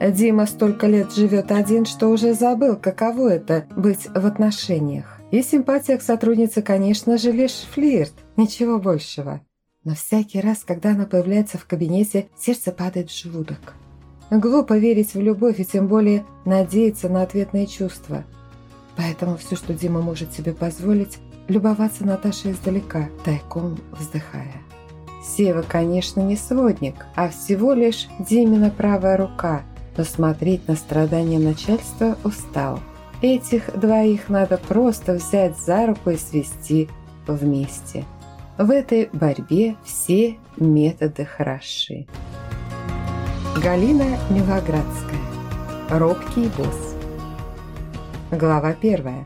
Дима столько лет живет один, что уже забыл, каково это – быть в отношениях. И симпатия к сотруднице, конечно же, лишь флирт, ничего большего. Но всякий раз, когда она появляется в кабинете, сердце падает в желудок. Глупо верить в любовь и тем более надеяться на ответные чувства. Поэтому все, что Дима может себе позволить, любоваться Наташей издалека, тайком вздыхая. Сева, конечно, не сводник, а всего лишь Димина правая рука, но смотреть на страдания начальства устал. Этих двоих надо просто взять за руку и свести вместе. В этой борьбе все методы хороши. Галина Милоградская. Робкий босс. Глава первая.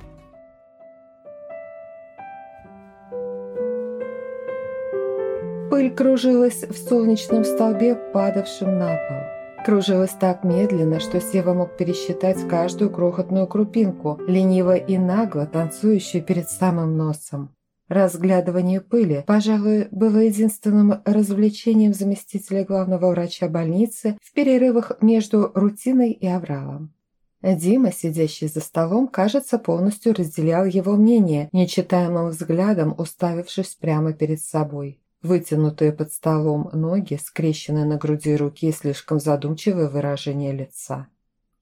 Пыль кружилась в солнечном столбе, падавшем на пол. Кружилась так медленно, что Сева мог пересчитать каждую крохотную крупинку, лениво и нагло танцующую перед самым носом. Разглядывание пыли, пожалуй, было единственным развлечением заместителя главного врача больницы в перерывах между рутиной и авралом. Дима, сидящий за столом, кажется, полностью разделял его мнение, нечитаемым взглядом уставившись прямо перед собой. Вытянутые под столом ноги, скрещенные на груди руки и слишком задумчивое выражение лица.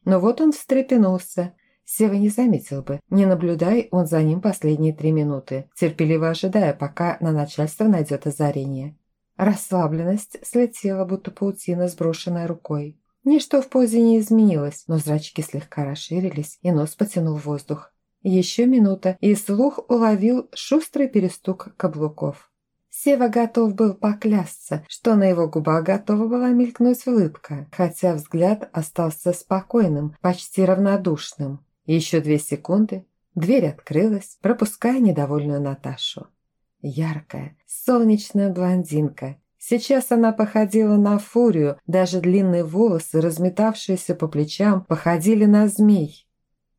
Но вот он встрепенулся – Сева не заметил бы, не наблюдай он за ним последние три минуты, терпеливо ожидая, пока на начальство найдет озарение. Расслабленность слетела, будто паутина, сброшенная рукой. Ничто в позе не изменилось, но зрачки слегка расширились, и нос потянул воздух. Еще минута, и слух уловил шустрый перестук каблуков. Сева готов был поклясться, что на его губах готова была мелькнуть улыбка, хотя взгляд остался спокойным, почти равнодушным. Еще две секунды, дверь открылась, пропуская недовольную Наташу. Яркая, солнечная блондинка. Сейчас она походила на фурию, даже длинные волосы, разметавшиеся по плечам, походили на змей.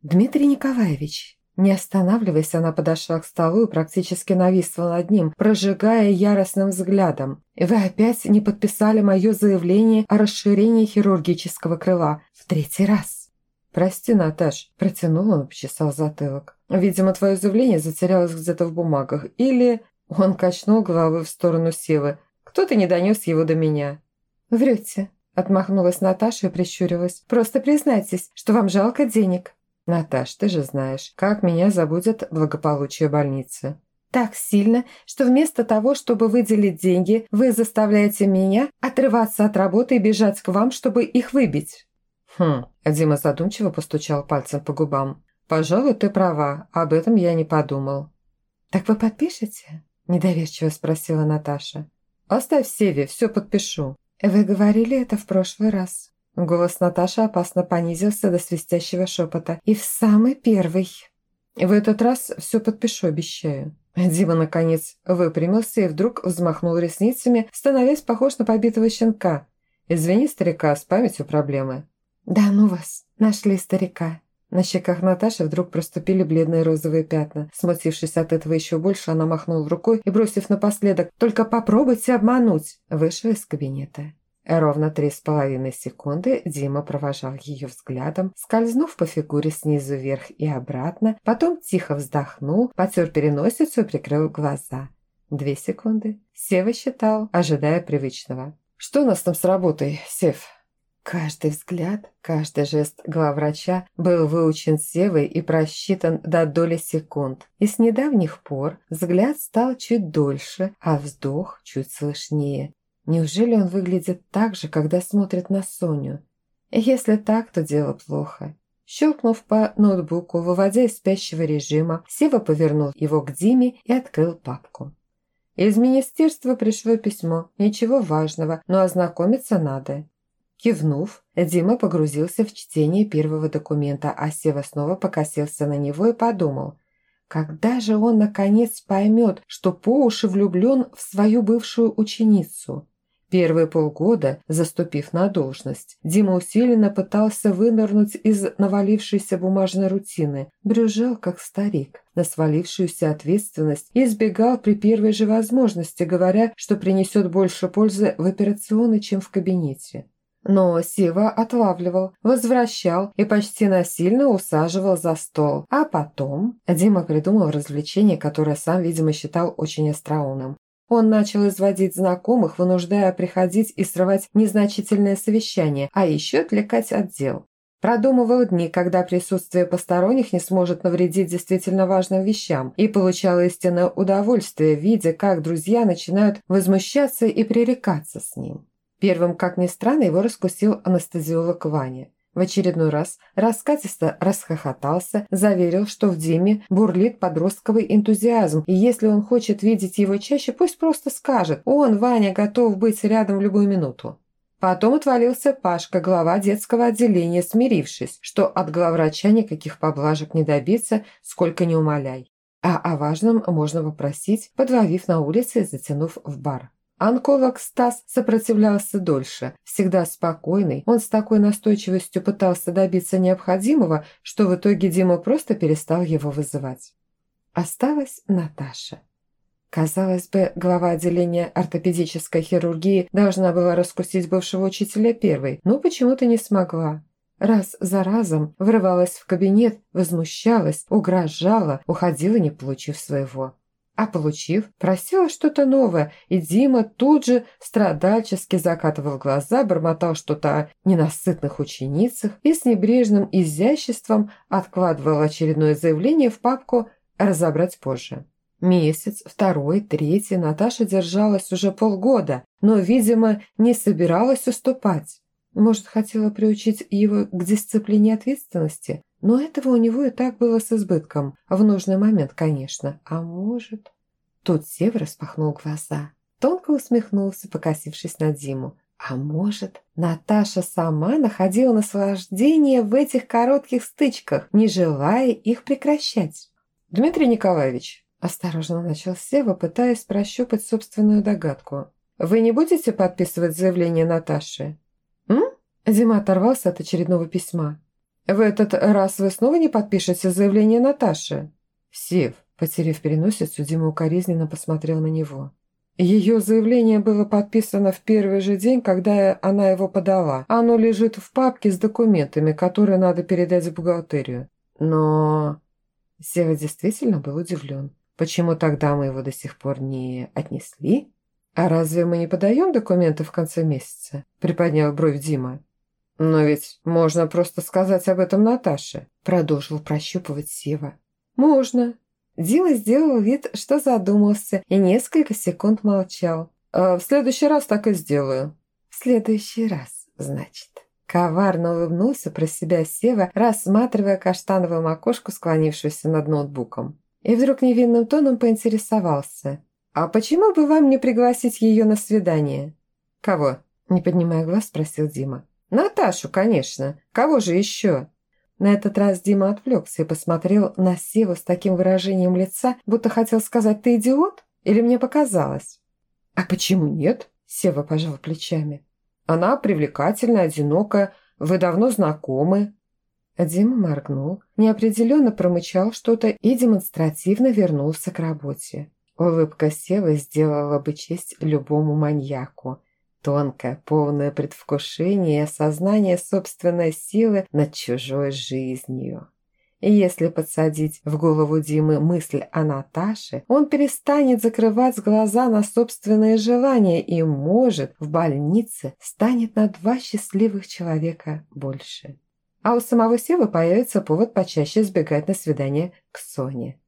«Дмитрий Николаевич!» Не останавливаясь, она подошла к столу и практически нависла над ним, прожигая яростным взглядом. «Вы опять не подписали мое заявление о расширении хирургического крыла в третий раз!» «Прости, Наташ», – протянул он и почесал затылок. «Видимо, твое заявление затерялось где-то в бумагах. Или...» Он качнул головой в сторону Севы. «Кто-то не донес его до меня». «Врете», – отмахнулась Наташа и прищурилась. «Просто признайтесь, что вам жалко денег». «Наташ, ты же знаешь, как меня забудет благополучие больницы». «Так сильно, что вместо того, чтобы выделить деньги, вы заставляете меня отрываться от работы и бежать к вам, чтобы их выбить». «Хм...» – Дима задумчиво постучал пальцем по губам. «Пожалуй, ты права, об этом я не подумал». «Так вы подпишете?» – недоверчиво спросила Наташа. «Оставь Севе, все подпишу». «Вы говорили это в прошлый раз». Голос Наташи опасно понизился до свистящего шепота. «И в самый первый». «В этот раз все подпишу, обещаю». Дима, наконец, выпрямился и вдруг взмахнул ресницами, становясь похож на побитого щенка. «Извини, старика, с памятью проблемы». «Да ну вас, нашли старика». На щеках Наташи вдруг проступили бледные розовые пятна. Смутившись от этого еще больше, она махнула рукой и, бросив напоследок «Только попробуйте обмануть!» вышла из кабинета. Ровно три с половиной секунды Дима провожал ее взглядом, скользнув по фигуре снизу вверх и обратно, потом тихо вздохнул, потер переносицу и прикрыл глаза. Две секунды. Сева считал, ожидая привычного. «Что у нас там с работой, Сев?» Каждый взгляд, каждый жест главврача был выучен Севой и просчитан до доли секунд. И с недавних пор взгляд стал чуть дольше, а вздох чуть слышнее. Неужели он выглядит так же, когда смотрит на Соню? Если так, то дело плохо. Щелкнув по ноутбуку, выводя из спящего режима, Сева повернул его к Диме и открыл папку. Из министерства пришло письмо. Ничего важного, но ознакомиться надо. Кивнув, Дима погрузился в чтение первого документа, а Сева снова покосился на него и подумал, когда же он наконец поймет, что по уши влюблен в свою бывшую ученицу. Первые полгода, заступив на должность, Дима усиленно пытался вынырнуть из навалившейся бумажной рутины, брюжал как старик на свалившуюся ответственность и избегал при первой же возможности, говоря, что принесет больше пользы в операционной, чем в кабинете. Но Сива отлавливал, возвращал и почти насильно усаживал за стол. А потом Дима придумал развлечение, которое сам, видимо, считал очень остроумным. Он начал изводить знакомых, вынуждая приходить и срывать незначительное совещание, а еще отвлекать от дел. Продумывал дни, когда присутствие посторонних не сможет навредить действительно важным вещам, и получал истинное удовольствие, видя, как друзья начинают возмущаться и пререкаться с ним. Первым, как ни странно, его раскусил анестезиолог Ваня. В очередной раз раскатисто расхохотался, заверил, что в Диме бурлит подростковый энтузиазм, и если он хочет видеть его чаще, пусть просто скажет, он, Ваня, готов быть рядом в любую минуту. Потом отвалился Пашка, глава детского отделения, смирившись, что от главврача никаких поблажек не добиться, сколько не умоляй. А о важном можно попросить, подловив на улице и затянув в бар. Онколог Стас сопротивлялся дольше. Всегда спокойный, он с такой настойчивостью пытался добиться необходимого, что в итоге Дима просто перестал его вызывать. Осталась Наташа. Казалось бы, глава отделения ортопедической хирургии должна была раскусить бывшего учителя первой, но почему-то не смогла. Раз за разом врывалась в кабинет, возмущалась, угрожала, уходила, не получив своего. А получив, просила что-то новое, и Дима тут же страдальчески закатывал глаза, бормотал что-то о ненасытных ученицах и с небрежным изяществом откладывал очередное заявление в папку «разобрать позже». Месяц, второй, третий Наташа держалась уже полгода, но, видимо, не собиралась уступать. Может, хотела приучить его к дисциплине ответственности, но этого у него и так было с избытком. В нужный момент, конечно. А может... Тут Сев распахнул глаза. Тонко усмехнулся, покосившись на Диму. А может, Наташа сама находила наслаждение в этих коротких стычках, не желая их прекращать? «Дмитрий Николаевич», Осторожно начал Сева, пытаясь прощупать собственную догадку. «Вы не будете подписывать заявление Наташи?» «М?» Дима оторвался от очередного письма. «В этот раз вы снова не подпишете заявление Наташи?» Сев, потеряв переносицу, Дима укоризненно посмотрел на него. Ее заявление было подписано в первый же день, когда она его подала. Оно лежит в папке с документами, которые надо передать в бухгалтерию. Но... Сева действительно был удивлен. Почему тогда мы его до сих пор не отнесли? А разве мы не подаем документы в конце месяца? Приподнял бровь Дима. Но ведь можно просто сказать об этом Наташе, продолжил прощупывать Сева. Можно. Дима сделал вид, что задумался и несколько секунд молчал. А в следующий раз так и сделаю. В следующий раз, значит. Коварно улыбнулся про себя Сева, рассматривая каштановую макушку, склонившуюся над ноутбуком. И вдруг невинным тоном поинтересовался. «А почему бы вам не пригласить ее на свидание?» «Кого?» – не поднимая глаз, спросил Дима. «Наташу, конечно. Кого же еще?» На этот раз Дима отвлекся и посмотрел на Севу с таким выражением лица, будто хотел сказать «ты идиот?» или мне показалось. «А почему нет?» – Сева пожал плечами. «Она привлекательная, одинокая, вы давно знакомы». Дима моргнул, неопределенно промычал что-то и демонстративно вернулся к работе. Улыбка Севы сделала бы честь любому маньяку. Тонкое, полное предвкушение и осознание собственной силы над чужой жизнью. И если подсадить в голову Димы мысль о Наташе, он перестанет закрывать глаза на собственные желания и, может, в больнице станет на два счастливых человека больше а у самого Севы появится повод почаще сбегать на свидание к Соне.